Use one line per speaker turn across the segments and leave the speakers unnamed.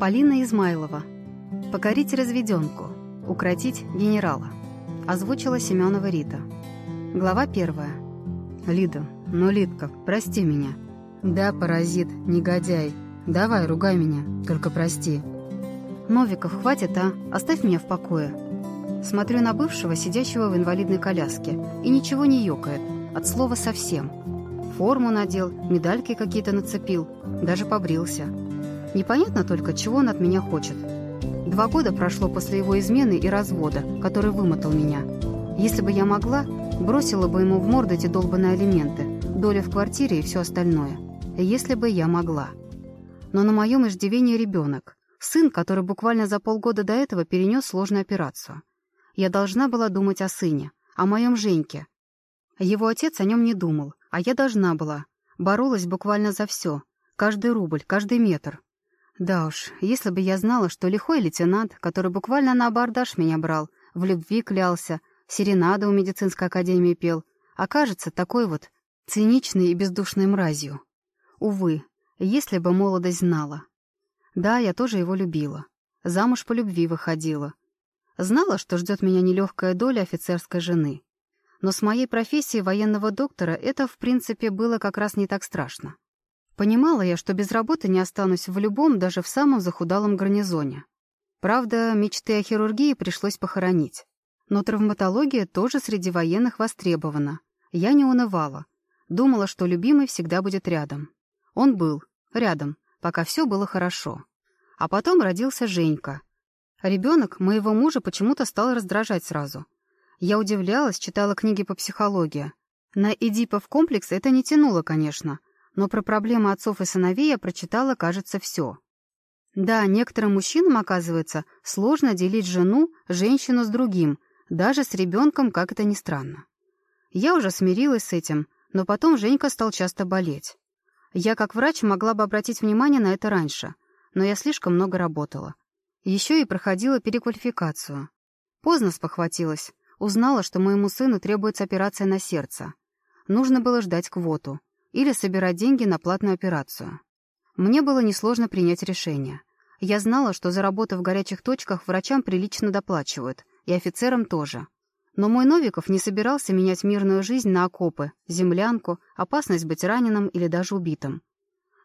Полина Измайлова. Покорить разведенку. Укротить генерала. Озвучила Семенова Рита. Глава первая.
Лида, ну, Лидка, прости меня. Да, паразит, негодяй. Давай, ругай меня, только прости.
Новиков, хватит, а? Оставь меня в покое. Смотрю на бывшего, сидящего в инвалидной коляске, и ничего не ёкает. От слова совсем. Форму надел, медальки какие-то нацепил, даже побрился. Непонятно только, чего он от меня хочет. Два года прошло после его измены и развода, который вымотал меня. Если бы я могла, бросила бы ему в морду эти долбанные алименты, доля в квартире и все остальное. Если бы я могла. Но на моем иждивении ребенок. Сын, который буквально за полгода до этого перенес сложную операцию. Я должна была думать о сыне, о моем Женьке. Его отец о нем не думал, а я должна была. Боролась буквально за все. Каждый рубль, каждый метр. Да уж, если бы я знала, что лихой лейтенант, который буквально на абордаж меня брал, в любви клялся, серенады у медицинской академии пел, окажется такой вот циничной и бездушной мразью. Увы, если бы молодость знала. Да, я тоже его любила. Замуж по любви выходила. Знала, что ждет меня нелегкая доля офицерской жены. Но с моей профессией военного доктора это, в принципе, было как раз не так страшно. Понимала я, что без работы не останусь в любом, даже в самом захудалом гарнизоне. Правда, мечты о хирургии пришлось похоронить. Но травматология тоже среди военных востребована. Я не унывала. Думала, что любимый всегда будет рядом. Он был рядом, пока все было хорошо. А потом родился Женька. Ребенок моего мужа почему-то стал раздражать сразу. Я удивлялась, читала книги по психологии. На Эдипов комплекс это не тянуло, конечно, но про проблемы отцов и сыновей я прочитала, кажется, все. Да, некоторым мужчинам, оказывается, сложно делить жену, женщину с другим, даже с ребенком, как это ни странно. Я уже смирилась с этим, но потом Женька стал часто болеть. Я, как врач, могла бы обратить внимание на это раньше, но я слишком много работала. Еще и проходила переквалификацию. Поздно спохватилась, Узнала, что моему сыну требуется операция на сердце. Нужно было ждать квоту или собирать деньги на платную операцию. Мне было несложно принять решение. Я знала, что за работу в горячих точках врачам прилично доплачивают, и офицерам тоже. Но мой Новиков не собирался менять мирную жизнь на окопы, землянку, опасность быть раненым или даже убитым.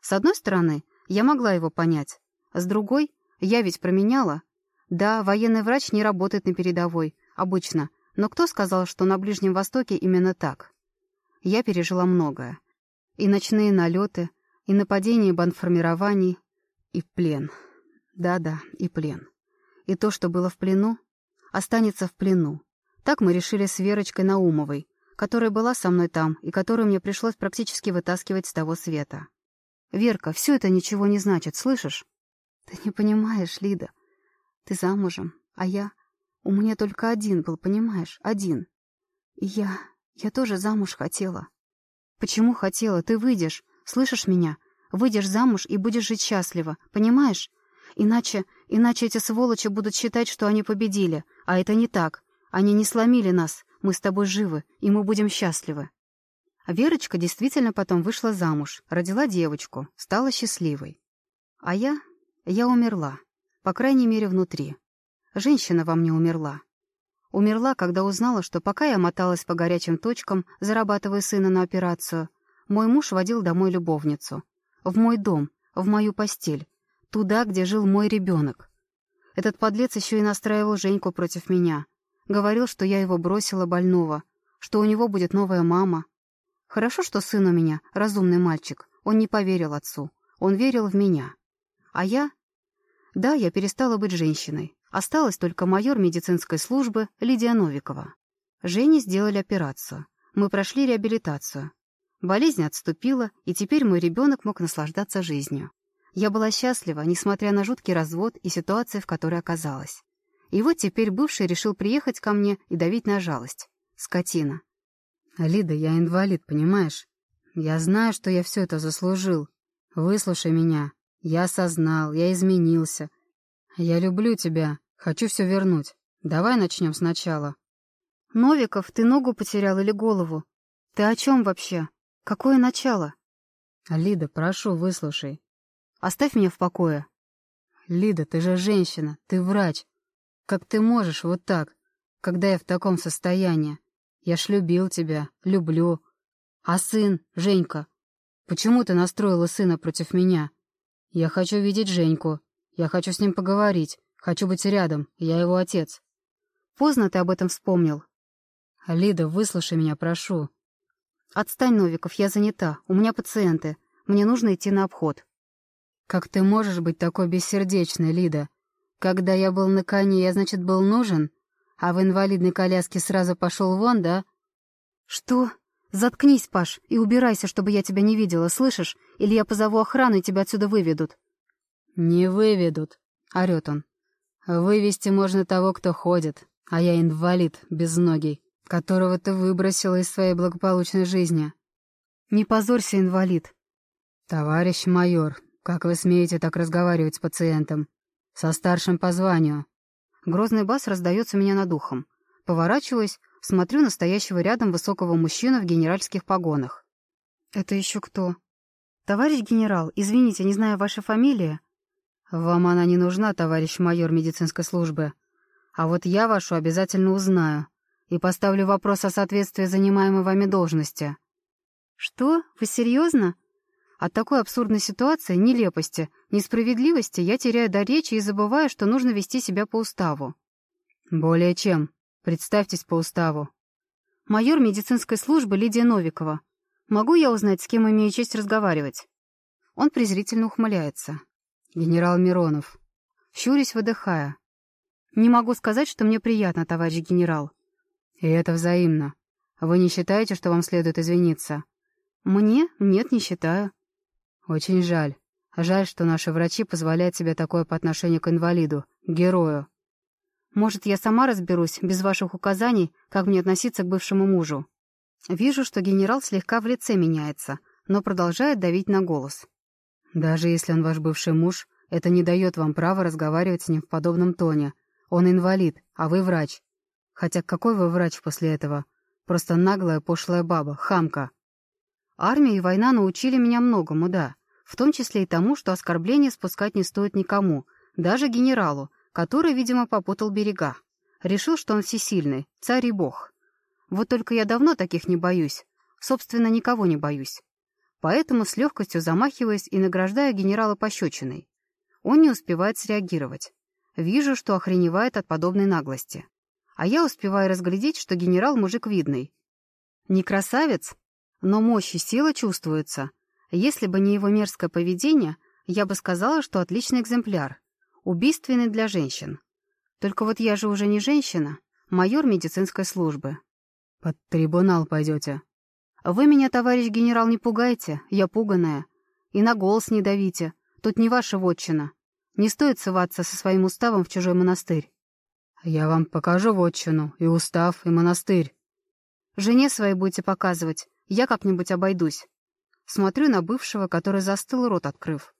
С одной стороны, я могла его понять. С другой, я ведь променяла. Да, военный врач не работает на передовой, обычно, но кто сказал, что на Ближнем Востоке именно так? Я пережила многое. И ночные налеты, и нападения бандформирований, и плен. Да-да, и плен. И то, что было в плену, останется в плену. Так мы решили с Верочкой Наумовой, которая была со мной там и которую мне пришлось практически вытаскивать с того света. «Верка, все это ничего не значит, слышишь?» «Ты не понимаешь, Лида. Ты замужем, а я... У меня только один был, понимаешь? Один. И я... я тоже замуж хотела. Почему хотела? Ты выйдешь. Слышишь меня? Выйдешь замуж и будешь жить счастливо. Понимаешь? Иначе... иначе эти сволочи будут считать, что они победили. А это не так. Они не сломили нас. Мы с тобой живы, и мы будем счастливы. А Верочка действительно потом вышла замуж, родила девочку, стала счастливой. А я... я умерла. По крайней мере, внутри. Женщина во мне умерла. Умерла, когда узнала, что пока я моталась по горячим точкам, зарабатывая сына на операцию, мой муж водил домой любовницу. В мой дом, в мою постель. Туда, где жил мой ребенок. Этот подлец еще и настраивал Женьку против меня. Говорил, что я его бросила больного, что у него будет новая мама. Хорошо, что сын у меня, разумный мальчик. Он не поверил отцу. Он верил в меня. А я... Да, я перестала быть женщиной. Осталась только майор медицинской службы Лидия Новикова. Жене сделали операцию. Мы прошли реабилитацию. Болезнь отступила, и теперь мой ребенок мог наслаждаться жизнью. Я была счастлива, несмотря на жуткий развод и ситуацию, в которой оказалась. И вот теперь бывший решил приехать ко мне и давить на жалость. Скотина.
«Лида, я инвалид, понимаешь? Я знаю, что я все это заслужил. Выслушай меня. Я осознал, я изменился. «Я люблю тебя. Хочу все вернуть. Давай начнем сначала».
«Новиков, ты ногу потерял или голову? Ты о чем вообще? Какое начало?»
«Лида, прошу, выслушай».
«Оставь меня в покое».
Лида, ты же женщина, ты врач. Как ты можешь вот так, когда я в таком состоянии? Я ж любил тебя, люблю. А сын, Женька, почему ты настроила сына против меня? Я хочу видеть Женьку. Я хочу с ним поговорить. Хочу быть рядом. Я его отец.
Поздно ты об этом вспомнил.
Лида, выслушай меня, прошу.
Отстань, Новиков, я занята. У меня пациенты. Мне нужно идти на обход.
Как ты можешь быть такой бессердечной, Лида? Когда я был на коне, я, значит, был нужен? А в инвалидной коляске сразу пошел вон, да?
Что? Заткнись, Паш, и убирайся, чтобы я тебя не видела, слышишь? Или я позову охрану, и тебя отсюда выведут.
Не выведут, орёт он. Вывести можно того, кто ходит, а я инвалид, безногий, которого ты выбросила из своей благополучной жизни.
Не позорься, инвалид.
Товарищ майор, как вы смеете так разговаривать с пациентом? Со старшим по званию.
Грозный бас раздается меня над ухом. Поворачиваюсь, смотрю на стоящего рядом высокого мужчину в генеральских погонах. Это еще кто? Товарищ генерал, извините, не знаю вашей фамилии.
Вам она не нужна, товарищ майор медицинской службы. А вот я вашу обязательно узнаю и поставлю вопрос о соответствии занимаемой вами должности.
Что? Вы серьезно? От такой абсурдной ситуации, нелепости, несправедливости я теряю до речи и забываю, что нужно вести себя по уставу.
Более чем. Представьтесь по уставу.
Майор медицинской службы Лидия Новикова. Могу я узнать, с кем имею честь разговаривать? Он презрительно ухмыляется.
Генерал Миронов.
Щурясь, выдыхая. Не могу сказать, что мне приятно, товарищ генерал.
И это взаимно. Вы не считаете, что вам следует извиниться?
Мне? Нет, не считаю.
Очень жаль. Жаль, что наши врачи позволяют себе такое по отношению к инвалиду, герою.
Может, я сама разберусь, без ваших указаний, как мне относиться к бывшему мужу. Вижу, что генерал слегка в лице меняется, но продолжает давить на голос.
Даже если он ваш бывший муж, это не дает вам права разговаривать с ним в подобном тоне. Он инвалид, а вы врач. Хотя какой вы врач после этого? Просто наглая, пошлая баба, хамка.
Армия и война научили меня многому, да в том числе и тому, что оскорбления спускать не стоит никому, даже генералу, который, видимо, попутал берега. Решил, что он всесильный, царь и бог. Вот только я давно таких не боюсь, собственно, никого не боюсь. Поэтому с легкостью замахиваюсь и награждаю генерала пощечиной. Он не успевает среагировать. Вижу, что охреневает от подобной наглости. А я успеваю разглядеть, что генерал мужик видный. Не красавец, но мощь и сила чувствуются, если бы не его мерзкое поведение, я бы сказала, что отличный экземпляр. Убийственный для женщин. Только вот я же уже не женщина, майор медицинской службы.
Под трибунал пойдете.
Вы меня, товарищ генерал, не пугайте, я пуганая. И на голос не давите, тут не ваша вотчина. Не стоит сываться со своим уставом в чужой монастырь.
Я вам покажу вотчину, и устав, и монастырь.
Жене своей будете показывать, я как-нибудь обойдусь. Смотрю на бывшего, который застыл, рот открыв.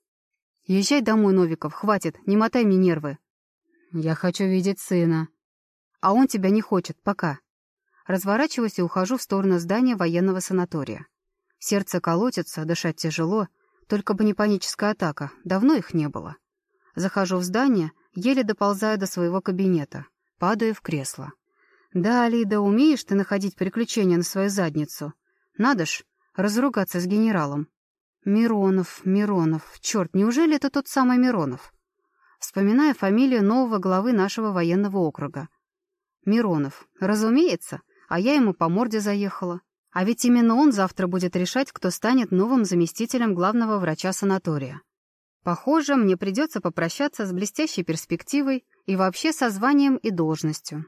«Езжай домой, Новиков, хватит, не мотай мне нервы».
«Я хочу видеть сына».
«А он тебя не хочет, пока». Разворачиваюсь и ухожу в сторону здания военного санатория. Сердце колотится, дышать тяжело, только бы не паническая атака, давно их не было. Захожу в здание, еле доползаю до своего кабинета, падаю в кресло. «Да, Лида, умеешь ты находить приключения на свою задницу? Надо ж, разругаться с генералом. Миронов, Миронов, черт, неужели это тот самый Миронов? Вспоминая фамилию нового главы нашего военного округа. Миронов, разумеется, а я ему по морде заехала. А ведь именно он завтра будет решать, кто станет новым заместителем главного врача санатория. Похоже, мне придется попрощаться с блестящей перспективой и вообще со званием и должностью.